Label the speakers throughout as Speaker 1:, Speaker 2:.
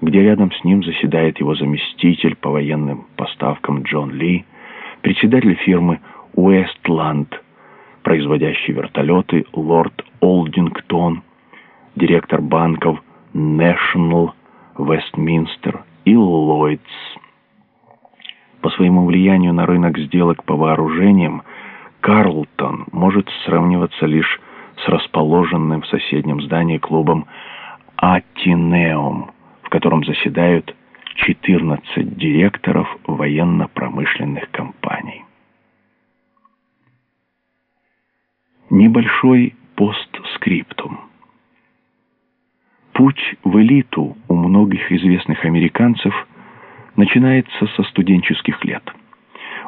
Speaker 1: где рядом с ним заседает его заместитель по военным поставкам Джон Ли, председатель фирмы «Уэстланд», производящий вертолеты лорд Олдингтон, директор банков National, Вестминстер и Lloyds. По своему влиянию на рынок сделок по вооружениям Карлтон может сравниваться лишь с расположенным в соседнем здании клубом «Атинеум», в котором заседают 14 директоров военно-промышленных компаний. Небольшой постскриптум. Путь в элиту у многих известных американцев начинается со студенческих лет.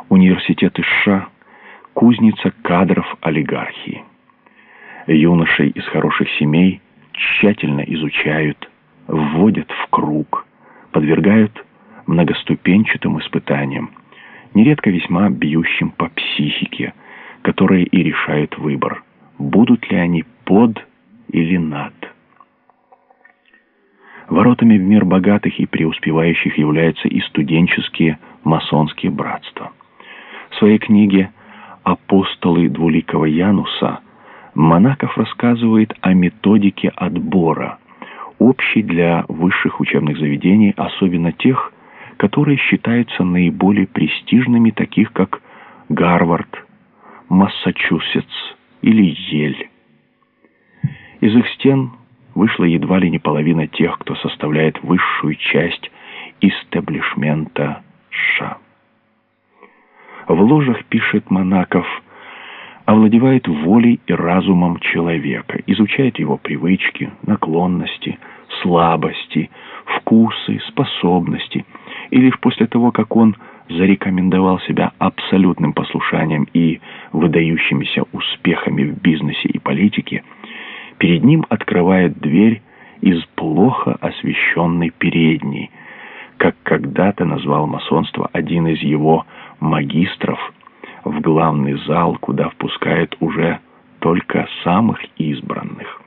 Speaker 1: Университет США – кузница кадров олигархии. Юношей из хороших семей тщательно изучают, вводят в круг, подвергают многоступенчатым испытаниям, нередко весьма бьющим по психике, которые и решают выбор, будут ли они под или над. Воротами в мир богатых и преуспевающих являются и студенческие масонские братства. В своей книге «Апостолы двуликого Януса» Монаков рассказывает о методике отбора, общей для высших учебных заведений, особенно тех, которые считаются наиболее престижными, таких как Гарвард, Массачусетс или Ель. Из их стен вышла едва ли не половина тех, кто составляет высшую часть истеблишмента США. В ложах, пишет Монаков, овладевает волей и разумом человека, изучает его привычки, наклонности, слабости, вкусы, способности, и лишь после того, как он зарекомендовал себя абсолютным послушанием и выдающимися успехами в бизнесе и политике, перед ним открывает дверь из плохо освещенной передней, как когда-то назвал масонство один из его магистров, в главный зал, куда впускают уже только самых избранных.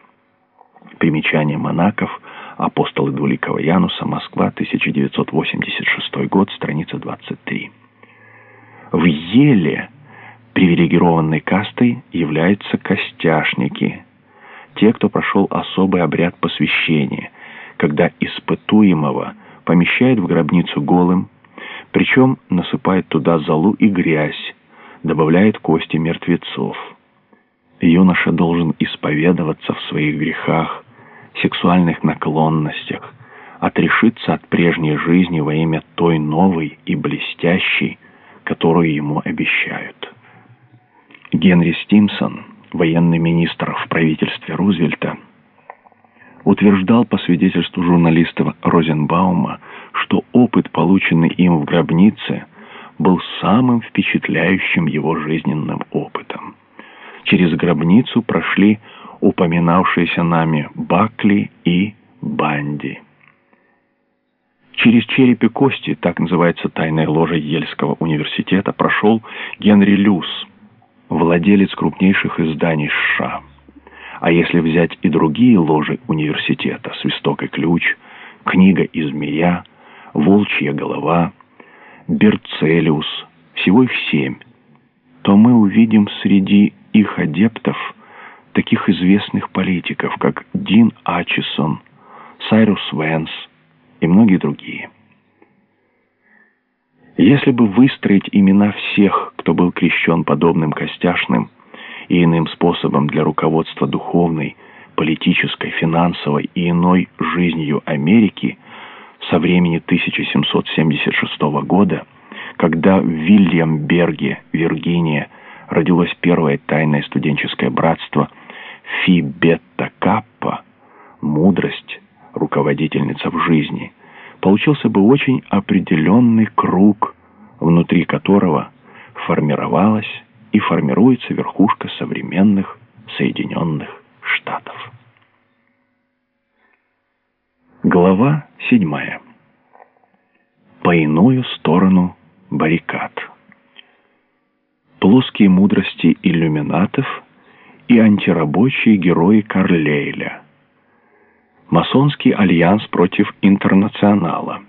Speaker 1: Примечание монаков «Апостолы Двуликого Януса. Москва. 1986 год. Страница 23». В Еле привилегированной кастой являются костяшники, те, кто прошел особый обряд посвящения, когда испытуемого помещают в гробницу голым, причем насыпают туда золу и грязь, добавляет кости мертвецов. Юноша должен исповедоваться в своих грехах, сексуальных наклонностях, отрешиться от прежней жизни во имя той новой и блестящей, которую ему обещают. Генри Стимсон, военный министр в правительстве Рузвельта, утверждал по свидетельству журналиста Розенбаума, что опыт, полученный им в гробнице, был самым впечатляющим его жизненным опытом. Через гробницу прошли упоминавшиеся нами Бакли и Банди. Через череп и кости, так называется тайная ложа Ельского университета, прошел Генри Люс, владелец крупнейших изданий США. А если взять и другие ложи университета, «Свисток и ключ», «Книга и змея», «Волчья голова», Берцелиус, всего их семь, то мы увидим среди их адептов таких известных политиков, как Дин Ачисон, Сайрус Венс и многие другие. Если бы выстроить имена всех, кто был крещен подобным костяшным и иным способом для руководства духовной, политической, финансовой и иной жизнью Америки – со времени 1776 года, когда в Вильямберге, Виргиния, родилось первое тайное студенческое братство Фи Бетта Каппа, мудрость, руководительница в жизни, получился бы очень определенный круг, внутри которого формировалась и формируется верхушка современных Соединенных Штатов. Глава седьмая. По иную сторону баррикад. Плоские мудрости иллюминатов и антирабочие герои Карлейля. масонский альянс против интернационала.